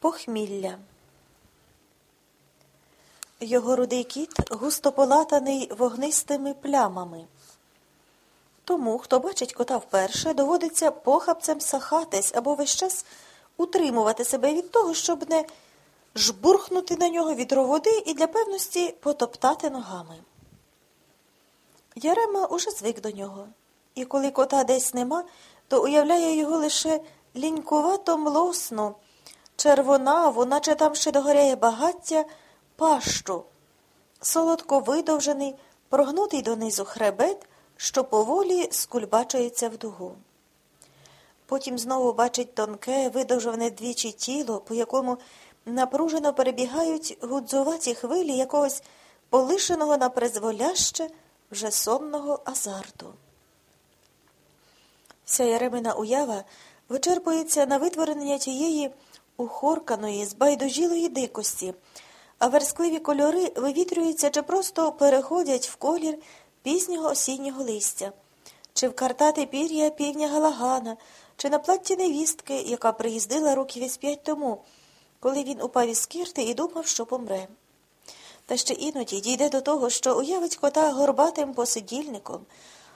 Похмілля. Його рудий кіт густо полатаний вогнистими плямами. Тому, хто бачить кота вперше, доводиться похапцем сахатись або весь час утримувати себе від того, щоб не жбурхнути на нього відро води і для певності потоптати ногами. Ярема уже звик до нього, і коли кота десь нема, то уявляє його лише лінькувато млосну, червонаву, наче там ще догоряє багаття, пащу, солодко видовжений, прогнутий донизу хребет, що поволі скульбачується в дугу. Потім знову бачить тонке, видовжене двічі тіло, по якому напружено перебігають гудзуваті хвилі якогось полишеного на призволяще вже сонного азарту. Вся яремина уява вичерпується на витворення тієї ухорканої, збайдужілої дикості, а верскливі кольори вивітрюються чи просто переходять в колір пізнього осіннього листя, чи в картати пір'я півня Галагана, чи на платті невістки, яка приїздила років із п'ять тому, коли він упав із кірти і думав, що помре. Та ще іноді дійде до того, що уявить кота горбатим посидільником,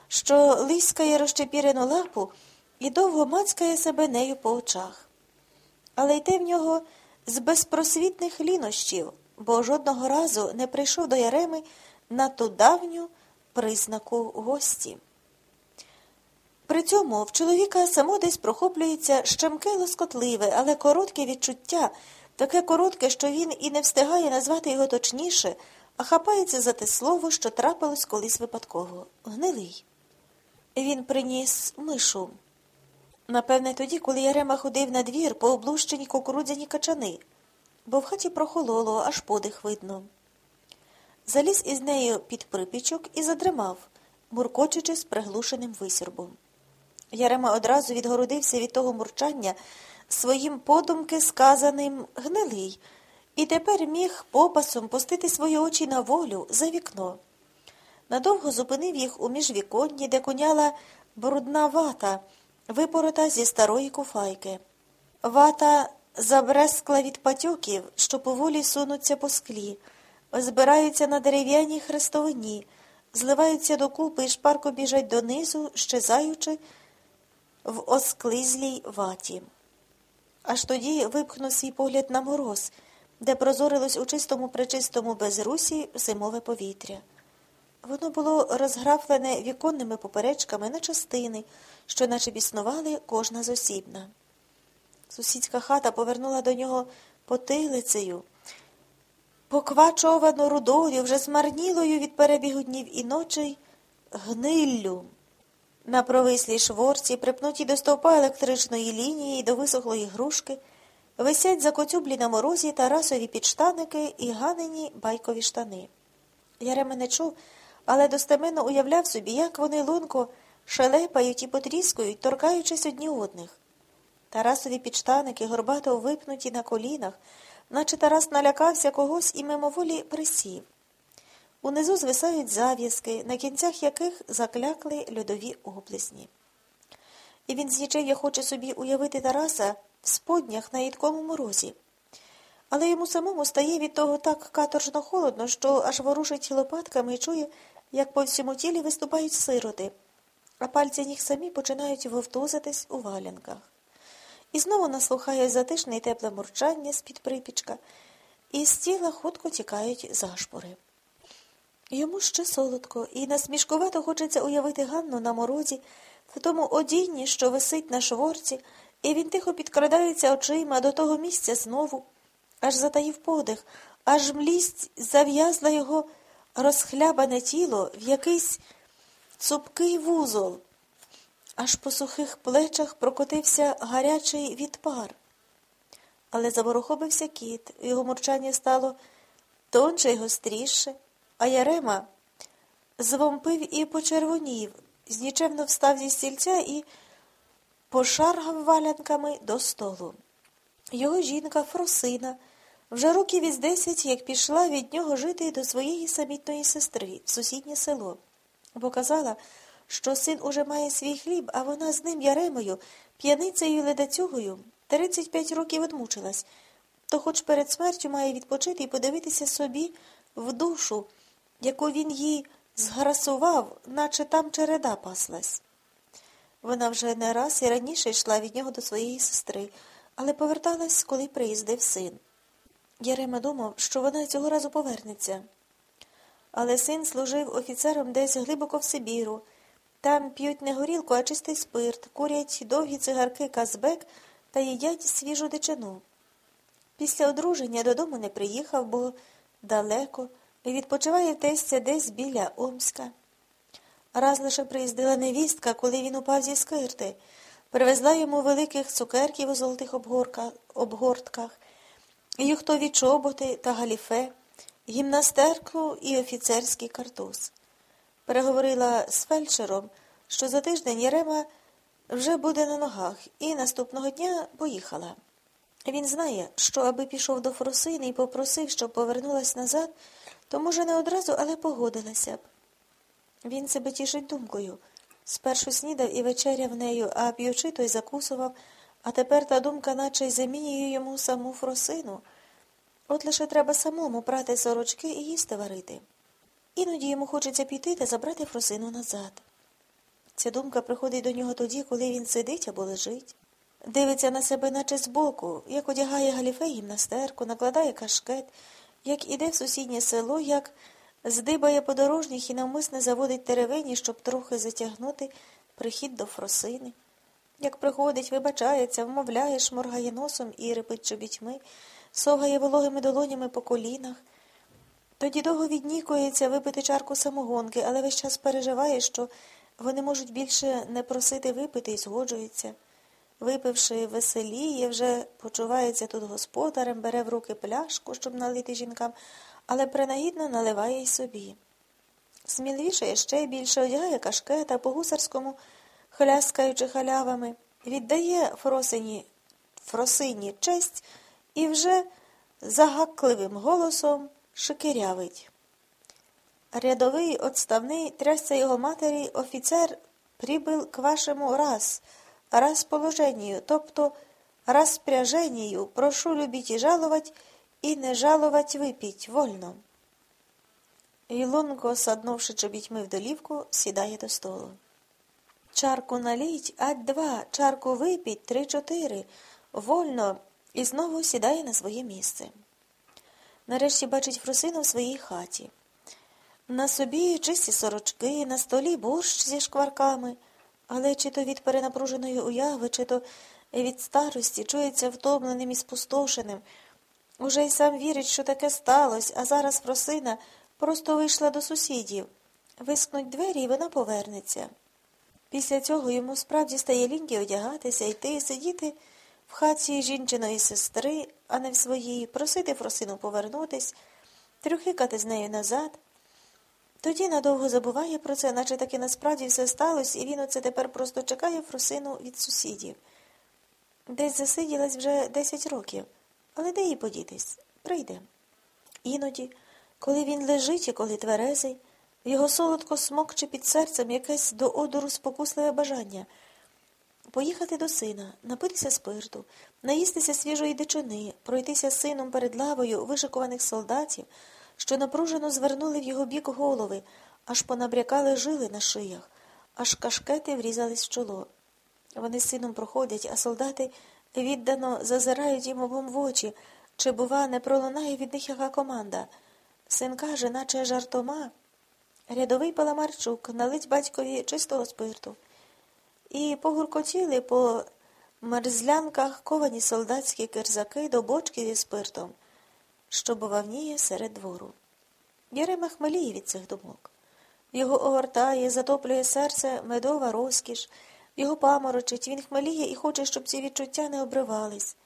що лискає розчепірену лапу і довго мацькає себе нею по очах. Але йде в нього з безпросвітних лінощів, бо жодного разу не прийшов до Яреми на ту давню признаку гості. При цьому в чоловіка само десь прохоплюється щемке лоскотливе, але коротке відчуття, таке коротке, що він і не встигає назвати його точніше, а хапається за те слово, що трапилось колись випадково гнилий. Він приніс мишу. Напевне, тоді, коли Ярема ходив на двір по облущеній кукурудзяні качани, бо в хаті прохололо, аж подих видно. Заліз із нею під припічок і задримав, муркочучи з приглушеним висірбом. Ярема одразу відгородився від того мурчання своїм подумки сказаним гнилий, і тепер міг попасом пустити свої очі на волю за вікно. Надовго зупинив їх у міжвіконні, де куняла брудна вата, випорота зі старої куфайки. Вата забрескла від патьоків, що поволі сунуться по склі, збираються на дерев'яній хрестовині, зливаються докупи і шпарко біжать донизу, щезаючи в осклизлій ваті. Аж тоді випхнув свій погляд на мороз, де прозорилось у чистому причистому безрусі зимове повітря. Воно було розграфлене віконними поперечками на частини, що наче біснували кожна зосібна. Сусідська хата повернула до нього потилицею, поквачовану рудою, вже змарнілою від перебігу днів і ночей, гниллю. На провислій шворці, припнуті до стовпа електричної лінії і до висохлої грушки, висять закоцюблі на морозі тарасові підштаники і ганені байкові штани. Ярема не чув, але достеменно уявляв собі, як вони лунко шелепають і потріскують, торкаючись одні одних. Тарасові підштаники горбато випнуті на колінах, наче Тарас налякався когось і мимоволі присів. Унизу звисають зав'язки, на кінцях яких заклякли льодові облесні. І він з'їчев'я хоче собі уявити Тараса в споднях на їдкому морозі. Але йому самому стає від того так каторжно холодно, що аж ворушить лопатками і чує, як по всьому тілі виступають сироти, а пальці ніг самі починають вовтузитись у валянках. І знову наслухає затишне й тепле мурчання з-під припічка, і з тіла хутко тікають зашпори. Йому ще солодко, і насмішкувато хочеться уявити Ганну на морозі, в тому одінні, що висить на шворці, і він тихо підкрадається очима до того місця знову, аж затаїв подих, аж млість зав'язла його розхлябане тіло в якийсь цупкий вузол, аж по сухих плечах прокотився гарячий відпар. Але заворохобився кіт, його мурчання стало тонше й гостріше. А Ярема звомпив і почервонів, знічевно встав зі стільця і пошаргав валянками до столу. Його жінка Фросина вже років із десять, як пішла від нього жити до своєї самітної сестри в сусіднє село, бо казала, що син уже має свій хліб, а вона з ним Яремою, п'яницею і ледацюгою, 35 років одмучилась, то хоч перед смертю має відпочити і подивитися собі в душу, яку він їй зграсував, наче там череда паслась. Вона вже не раз і раніше йшла від нього до своєї сестри, але поверталась, коли приїздив син. Ярема думав, що вона цього разу повернеться. Але син служив офіцером десь глибоко в Сибіру. Там п'ють не горілку, а чистий спирт, курять довгі цигарки Казбек та їдять свіжу дичину. Після одруження додому не приїхав, бо далеко, і відпочиває тестя десь біля Омська. Раз лише приїздила невістка, коли він упав зі скирти, привезла йому великих цукерків у золотих обгортках, юхтові чоботи та галіфе, гімнастерку і офіцерський картуз. Переговорила з фельдшером, що за тиждень Єрема вже буде на ногах, і наступного дня поїхала. Він знає, що аби пішов до Фросини і попросив, щоб повернулась назад, то, може, не одразу, але погодилася б. Він себе тішить думкою. Спершу снідав і вечеряв нею, а п'ючи, той закусував, а тепер та думка наче й замінює йому саму Фросину. От лише треба самому прати сорочки і їсти варити. Іноді йому хочеться піти та забрати Фросину назад. Ця думка приходить до нього тоді, коли він сидить або лежить. Дивиться на себе, наче збоку, як одягає галіфе гімнастерку, накладає кашкет, як іде в сусіднє село, як здибає подорожніх і навмисне заводить теревені, щоб трохи затягнути прихід до фросини. Як приходить, вибачається, вмовляє, шморгає носом і репить чобітьми, совгає вологими долонями по колінах. Тоді довго віднікується випити чарку самогонки, але весь час переживає, що вони можуть більше не просити випити і згоджується. Випивши веселіє, вже почувається тут господарем, бере в руки пляшку, щоб налити жінкам, але принагідно наливає й собі. Сміливіше ще більше одягає кашкета по гусарському, хляскаючи халявами, віддає Фросині, Фросині честь і вже загакливим голосом шикирявить. Рядовий отставний трясся його матері офіцер прибыл к вашему раз – расположению, тобто распряжению, прошу любить и жаловать, и не жаловать випіть вольно. Ілонко, саднувши чобітьми в долівку, сідає до столу. Чарку наліть, ать два, чарку випіть, три-чотири, вольно, і знову сідає на своє місце. Нарешті бачить Фросину в своїй хаті. На собі чисті сорочки, на столі борщ зі шкварками. Але чи то від перенапруженої уяви, чи то від старості чується втомленим і спустошеним. Уже й сам вірить, що таке сталося, а зараз просина просто вийшла до сусідів. Вискнуть двері, і вона повернеться. Після цього йому справді стає ліньки одягатися, йти, сидіти в хаті жінчиної сестри, а не в своїй, просити Фросину повернутись, трюхикати з нею назад. Тоді надовго забуває про це, наче таки насправді все сталося, і він оце тепер просто чекає Фросину від сусідів. Десь засиділась вже десять років, але де їй подітись? Прийде. Іноді, коли він лежить і коли тверезий, його солодко смокче під серцем якесь до одору спокусливе бажання поїхати до сина, напитися спирту, наїстися свіжої дичини, пройтися з сином перед лавою вишикуваних солдатів що напружено звернули в його бік голови, аж понабрякали жили на шиях, аж кашкети врізались в чоло. Вони з сином проходять, а солдати віддано зазирають їм обом в очі, чи, бува, не пролунає від них яка команда. Син каже, наче жартома. Рядовий Паламарчук налить батькові чистого спирту. І погуркотіли по мерзлянках ковані солдатські кирзаки до бочки зі спиртом що бувавніє серед двору. Єрема хмеліє від цих думок. Його огортає, затоплює серце медова розкіш, його паморочить, він хмеліє і хоче, щоб ці відчуття не обривались.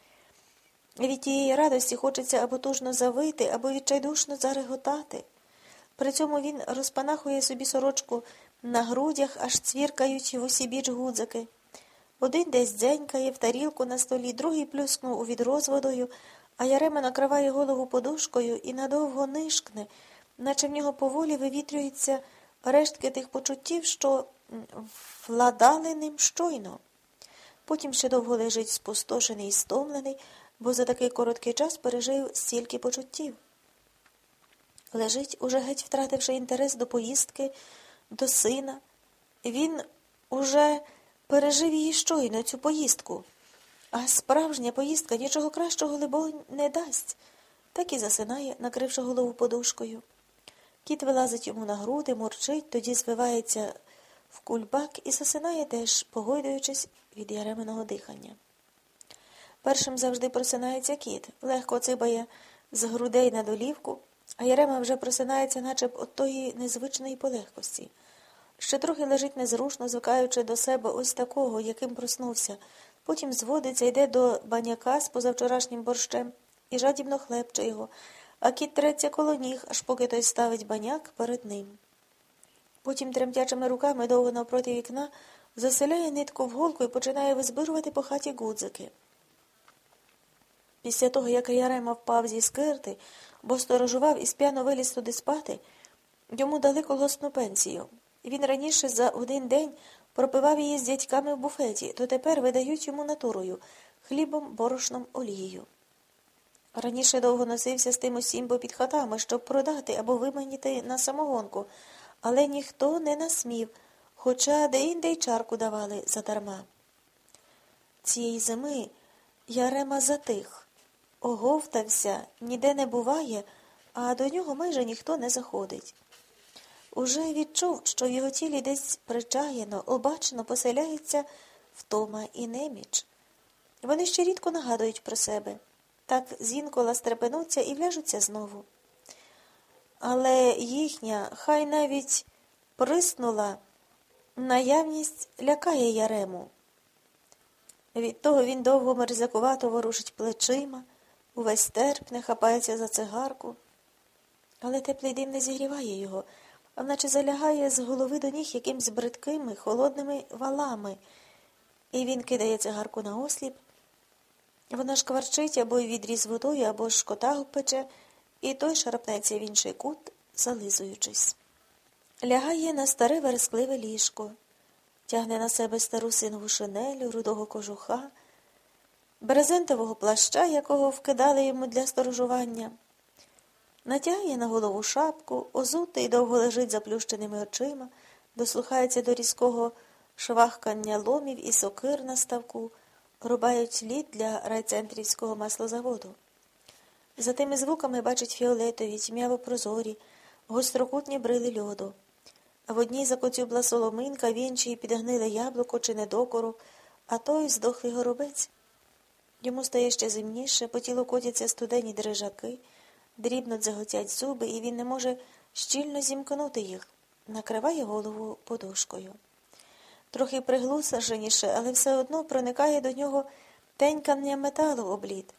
Від тієї радості хочеться або тужно завити, або відчайдушно зареготати. При цьому він розпанахує собі сорочку на грудях, аж цвіркають в усі біч гудзики. Один десь дзенькає в тарілку на столі, другий плюскнув у відро з водою, а Ярема накриває голову подушкою і надовго нишкне, наче в нього поволі вивітрюються рештки тих почуттів, що владали ним щойно. Потім ще довго лежить спустошений і стомлений, бо за такий короткий час пережив стільки почуттів. Лежить, уже геть втративши інтерес до поїздки, до сина. Він уже пережив її щойно, цю поїздку. А справжня поїздка нічого кращого, либо, не дасть. Так і засинає, накривши голову подушкою. Кіт вилазить йому на груди, мурчить, тоді звивається в кульбак і засинає теж, погойдуючись від яременого дихання. Першим завжди просинається кіт, легко цибає з грудей на долівку, а Ярема вже просинається, наче б от тої незвичної полегкості. Ще трохи лежить незрушно, звикаючи до себе ось такого, яким проснувся, потім зводиться, йде до баняка з позавчорашнім борщем і жадібно хлебче його, а кіт треться коло ніг, аж поки той ставить баняк перед ним. Потім тремтячими руками довго навпроти вікна заселяє нитку в голку і починає визбирувати по хаті гудзики. Після того, як Ярема впав зі скирти, бо сторожував і сп'яно виліз туди спати, йому дали колосну пенсію. Він раніше за один день пропивав її з дядьками в буфеті, то тепер видають йому натурою хлібом, борошном, олією. Раніше довго носився з тим усім попід хатами, щоб продати або виманіти на самогонку, але ніхто не насмів, хоча де-інде й чарку давали задарма. Цієї зими Ярема затих, оговтався, ніде не буває, а до нього майже ніхто не заходить. Уже відчув, що в його тілі десь причаєно, обачно поселяється втома і неміч. Вони ще рідко нагадують про себе. Так зінкола стрепенуться і вляжуться знову. Але їхня, хай навіть приснула, наявність лякає Ярему. Від того він довго мерзакувато ворушить плечима, увесь терпне, хапається за цигарку. Але теплий дим не зігріває його, а наче залягає з голови до ніг якимсь бридкими, холодними валами, і він кидає цигарку на осліп. Вона шкварчить або відріз водою, або ж кота пече, і той шарпнеться в інший кут, зализуючись. Лягає на старе верескливе ліжко, тягне на себе стару синову шинелю, рудого кожуха, брезентового плаща, якого вкидали йому для сторожування, натягає на голову шапку, озутий довго лежить заплющеними очима, дослухається до різкого швахкання ломів і сокир на ставку рубають лід для райцентрівського маслозаводу. За тими звуками бачить фіолетові, тьмяво прозорі, гострокутні брили льоду. В одній закоцюбла соломинка, в іншій підгниле яблуко чи недокору, а той здохлий горобець. Йому стає ще зимніше, по тілу котяться студені дрижаки, дрібно дзаготять зуби, і він не може щільно зімкнути їх, накриває голову подушкою трохи приглусаженіше, але все одно проникає до нього тенькання металу облід.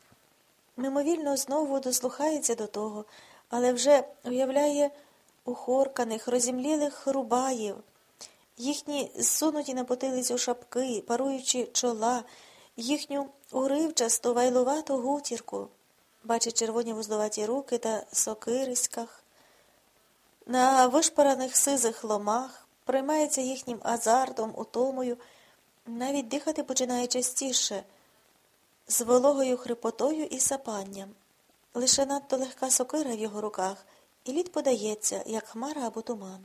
Мимовільно знову дослухається до того, але вже уявляє ухорканих, розімлілих рубаїв, їхні зсунуті на потилицю шапки, паруючи чола, їхню уривчасту вайлувату гутірку, бачить червоні вузловаті руки та сокириськах, на вишпараних сизих ломах, приймається їхнім азартом, утомою, навіть дихати починає частіше, з вологою хрипотою і сапанням. Лише надто легка сокира в його руках, і лід подається, як хмара або туман.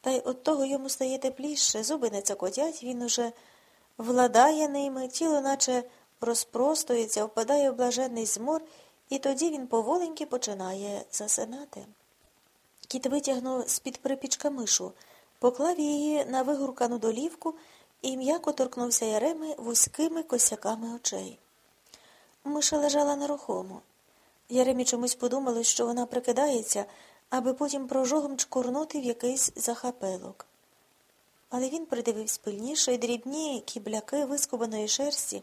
Та й от того йому стає тепліше, зуби не цокотять, він уже владає ними, тіло наче розпростується, впадає в блаженний змор, і тоді він поволеньки починає засинати. Кіт витягнув з-під припічка мишу, поклав її на вигуркану долівку і м'яко торкнувся яреми вузькими косяками очей. Миша лежала нерухомо. Яремі чомусь подумалось, що вона прикидається, аби потім прожогом чкурнути в якийсь захапелок. Але він придивився пильніше, і дрібні кібляки вискубаної шерсті,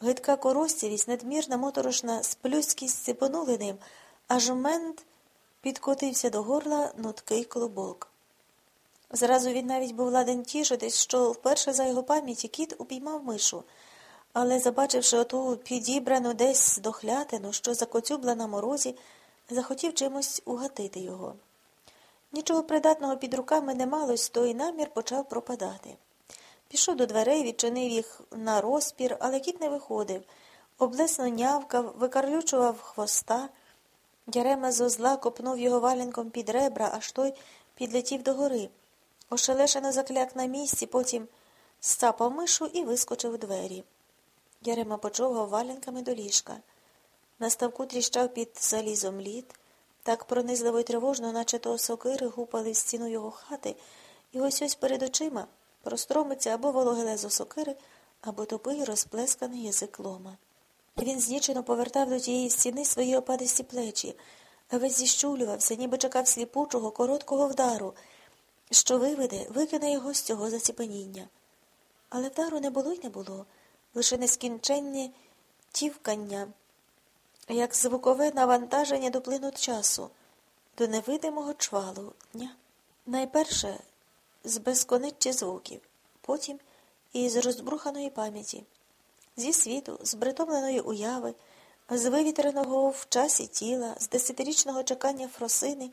гидка коростєвість, надмірна моторошна сплюськість сипонули ним, аж мент підкотився до горла нуткий клубок. Зразу він навіть був ладен тішитись, що вперше за його пам'яті кіт упіймав мишу, але, забачивши оту підібрану десь здохлятину, що закоцюбла на морозі, захотів чимось угатити його. Нічого придатного під руками не малось, то й намір почав пропадати. Пішов до дверей, відчинив їх на розпір, але кіт не виходив. облесно нявкав, викарлючував хвоста. Ярема з озла копнув його валянком під ребра, аж той підлетів догори. Ошелешено закляк на місці, потім стапав мишу і вискочив у двері. Ярема почовгав валянками до ліжка. На ставку тріщав під залізом лід, так пронизливо й тривожно, наче то сокири гупали в стіну його хати, і ось ось перед очима простромиться або вологе лезо сокири, або тупий розплесканий язик лома. Він знічено повертав до тієї стіни свої опадисті плечі, весь зіщулювався, ніби чекав сліпучого, короткого вдару, що виведе, викине його з цього заціпеніння. Але вдару не було й не було, лише нескінченні тівкання, як звукове навантаження до плину часу, до невидимого чвалу дня. Найперше з безконеччі звуків, потім із розбруханої пам'яті зі світу, з притомленої уяви, з вивітреного в часі тіла, з десятирічного чекання фросини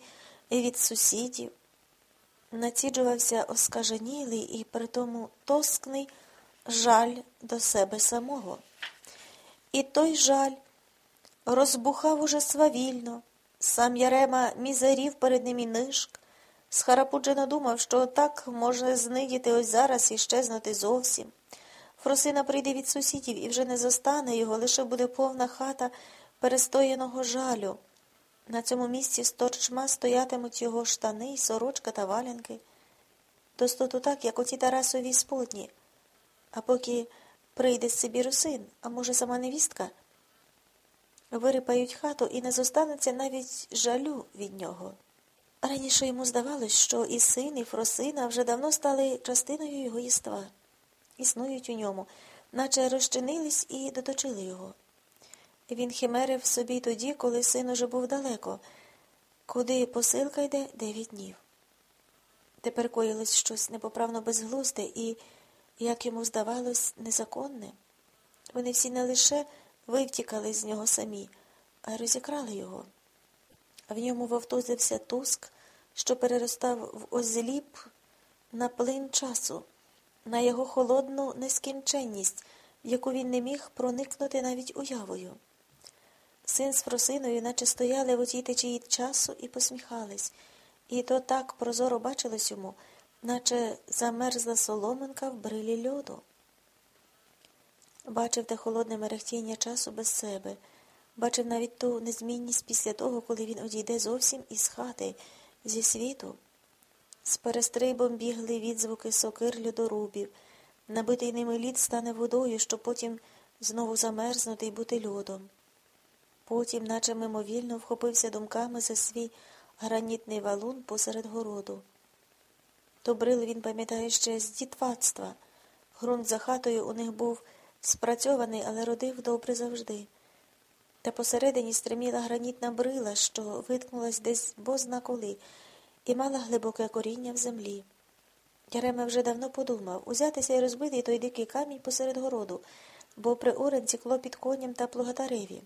і від сусідів, націджувався оскаженілий і притому тоскний жаль до себе самого. І той жаль розбухав уже свавільно, сам Ярема мізерів перед ним і нишк, схарапуджено думав, що так може знидіти ось зараз і щезнути зовсім. Фросина прийде від сусідів і вже не застане його, лише буде повна хата перестояного жалю. На цьому місці сторчма стоятимуть його штани, сорочка та валянки. Достоту так, як оті Тарасові сподні. А поки прийде з Сибіру син, а може, сама невістка, вирипають хату і не зостанеться навіть жалю від нього. Раніше йому здавалось, що і син, і Фросина вже давно стали частиною його єства існують у ньому, наче розчинились і доточили його. Він химерив собі тоді, коли син уже був далеко, куди посилка йде дев'ять днів. Тепер коїлось щось непоправно безглузде і, як йому здавалось, незаконне. Вони всі не лише вивтікали з нього самі, а розікрали його. В ньому вовтузився туск, що переростав в озліп на плин часу на його холодну нескінченність, яку він не міг проникнути навіть уявою. Син з Фросиною, наче стояли в отій течії часу і посміхались, і то так прозоро бачилось йому, наче замерзла соломинка в брилі льоду. Бачив те холодне мерехтіння часу без себе, бачив навіть ту незмінність після того, коли він одійде зовсім із хати, зі світу. З перестрибом бігли відзвуки сокир льодорубів. Набитий ними лід стане водою, щоб потім знову замерзнути і бути льодом. Потім, наче мимовільно, вхопився думками за свій гранітний валун посеред городу. То брил він пам'ятає ще з дітватства. Грунт за хатою у них був спрацьований, але родив добре завжди. Та посередині стриміла гранітна брила, що виткнулась десь бозна коли і мала глибоке коріння в землі. Яреме вже давно подумав узятися і розбити той дикий камінь посеред городу, бо при орен цікло під коням та плугатареві.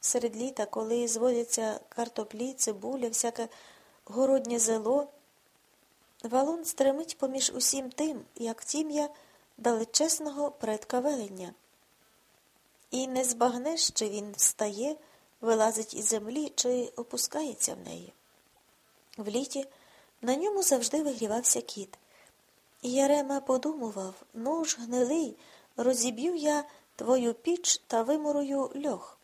Серед літа, коли зводяться картоплі, цибуля, всяке городнє зело, валун стремить поміж усім тим, як тім'я далечесного предка велення. І не збагнеш, чи він встає, вилазить із землі, чи опускається в неї. В літі на ньому завжди вигрівався кіт. І Ярема подумував ну ж, гнилий, розіб'ю я твою піч та вимурую льох.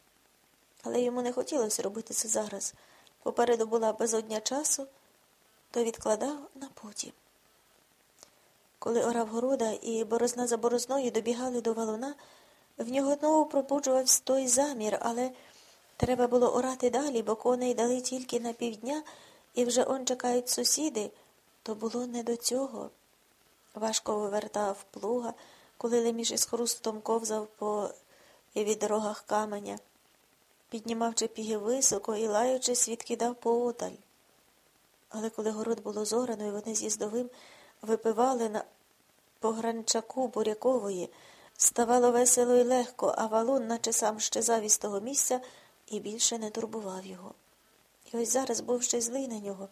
Але йому не хотілося робити це зараз. Попереду була безодня часу, то відкладав на потім. Коли орав города і борозна за борозною добігали до валуна, в нього знову пробуджувався той замір, але треба було орати далі, бо коней дали тільки на півдня і вже он чекають сусіди, то було не до цього. Важко вивертав плуга, коли леміш із хрустом ковзав по відрогах каменя, піднімав чепіги високо і, лаючись, відкидав поодаль. Але коли город було зорано, і вони з їздовим випивали на погранчаку бурякової, ставало весело і легко, а валун, наче сам щезав із того місця, і більше не турбував його. І ось зараз був ще злий на нього,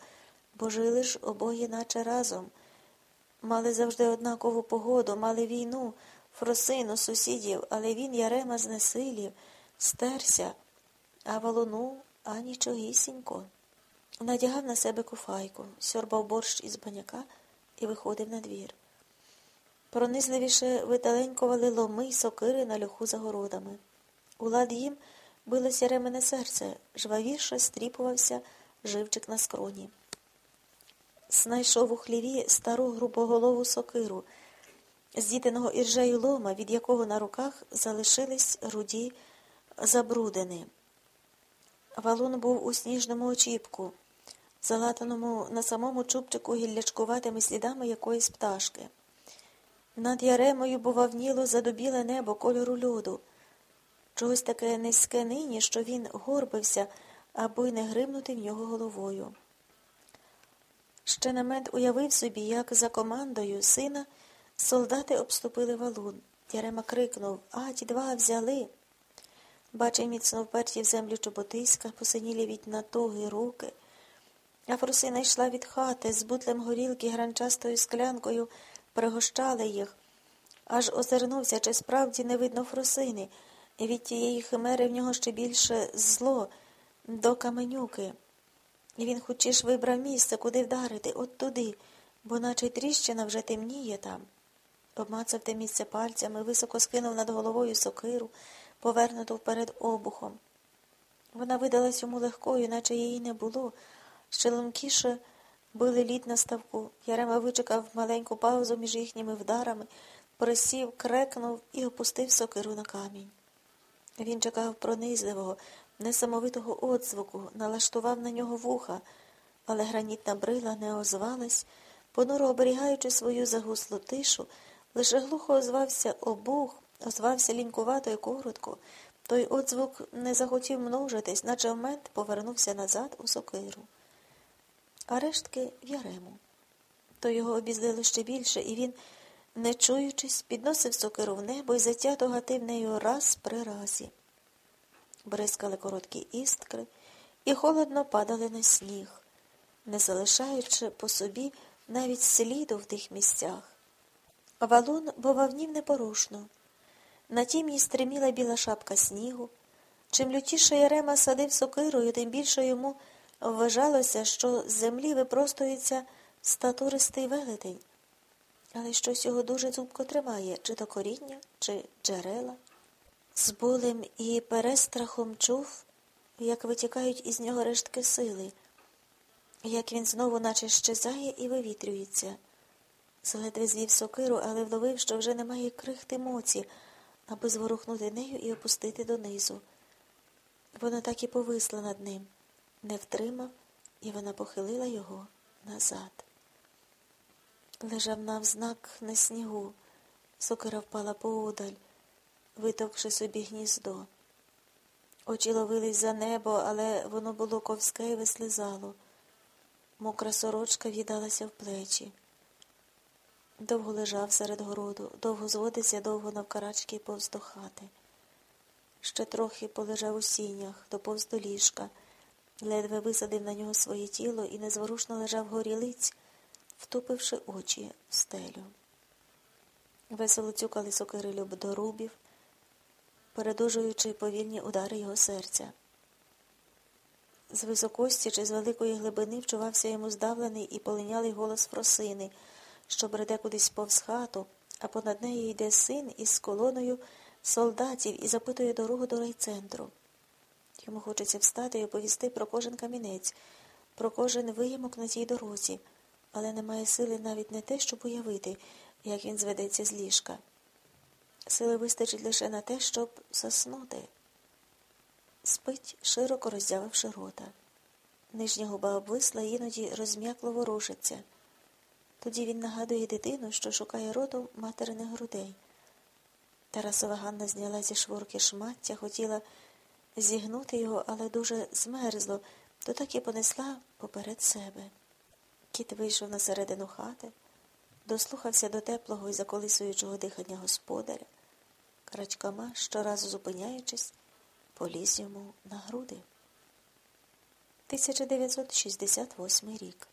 бо жили ж обоє наче разом. Мали завжди однакову погоду, мали війну, фросину сусідів, але він Ярема знесилів, стерся, а валуну анічогісінько. Надягав на себе куфайку, сьорбав борщ із баняка і виходив на двір. Пронизливіше виталенькували ломи й сокири на льоху за городами. У лад їм билося ремене серце, жвавіше стріпувався живчик на скроні. Знайшов у хліві стару грубоголову сокиру, з'їденого іржею лома, від якого на руках залишились руді забрудини. Валун був у сніжному очіпку, залатаному на самому чубчику гіллячкуватими слідами якоїсь пташки. Над яремою бувавніло задубіле небо кольору льоду, чогось таке низьке нині, що він горбився, аби не гримнути в нього головою. Ще намет уявив собі, як за командою сина солдати обступили валун. Ярема крикнув А, ті два взяли. Бачив міцно вперті в землю чоботиська, посинілі від натоги руки. А Фрусина йшла від хати з бутлем горілки гранчастою склянкою, пригощали їх. Аж озирнувся, чи справді не видно Фрусини, і від тієї химери в нього ще більше зло до каменюки. І він хочеш вибрав місце, куди вдарити, от туди, бо наче тріщина вже темніє там. Обмацав те місце пальцями, високо скинув над головою сокиру, повернуту вперед обухом. Вона видалась йому легкою, наче її не було. Ще ломкіше били лід на ставку. Ярема вичекав маленьку паузу між їхніми вдарами, присів, крекнув і опустив сокиру на камінь. Він чекав пронизливого, несамовитого отзвуку, налаштував на нього вуха, але гранітна брила не озвалась, понуро оберігаючи свою загуслу тишу, лише глухо озвався обух, озвався лінькувато і коротко. Той отзвук не захотів множитись, наче вмент повернувся назад у сокиру. А рештки в ярему. То його обізлило ще більше, і він, не чуючись, підносив сокиру в небо і затято гатив нею раз при разі бризкали короткі істкри і холодно падали на сніг, не залишаючи по собі навіть сліду в тих місцях. Валун бовавнів непорушно. На тім їй стриміла біла шапка снігу. Чим лютіше Ярема садив сокирою, тим більше йому вважалося, що з землі випростується статуристий велетень. Але щось його дуже зубко тримає, чи то коріння, чи джерела. З болем і перестрахом чув, як витікають із нього рештки сили, як він знову наче щезає і вивітрюється. Зледве звів сокиру, але вловив, що вже немає крихти моці, аби зворухнути нею і опустити донизу. Вона так і повисла над ним, не втримав, і вона похилила його назад. Лежав навзнак на снігу, сокира впала поодаль витовкши собі гніздо. Очі ловились за небо, але воно було ковське і вислизало. Мокра сорочка в'їдалася в плечі. Довго лежав серед городу, довго зводився, довго навкарачки повз до хати. Ще трохи полежав у сінях, доповз до ліжка, ледве висадив на нього своє тіло і незворушно лежав горілиць, втупивши очі в стелю. Весело цюкали сокири любдорубів, передужуючи повільні удари його серця. З високості чи з великої глибини вчувався йому здавлений і полинялий голос Фросини, що бреде кудись повз хату, а понад нею йде син із колоною солдатів і запитує дорогу до райцентру. Йому хочеться встати і оповісти про кожен камінець, про кожен виямок на тій дорозі, але немає сили навіть не те, щоб уявити, як він зведеться з ліжка. Сили вистачить лише на те, щоб заснути. Спить, широко роззявивши рота. Нижня губа обвисла, іноді розм'якло ворушиться. Тоді він нагадує дитину, що шукає ротом материних грудей. Тарасова Ганна зняла зі шворки шмаття, хотіла зігнути його, але дуже змерзло, то так і понесла поперед себе. Кіт вийшов на середину хати дослухався до теплого і заколисуючого дихання господаря. Крачкама, щоразу зупиняючись, поліз йому на груди. 1968 рік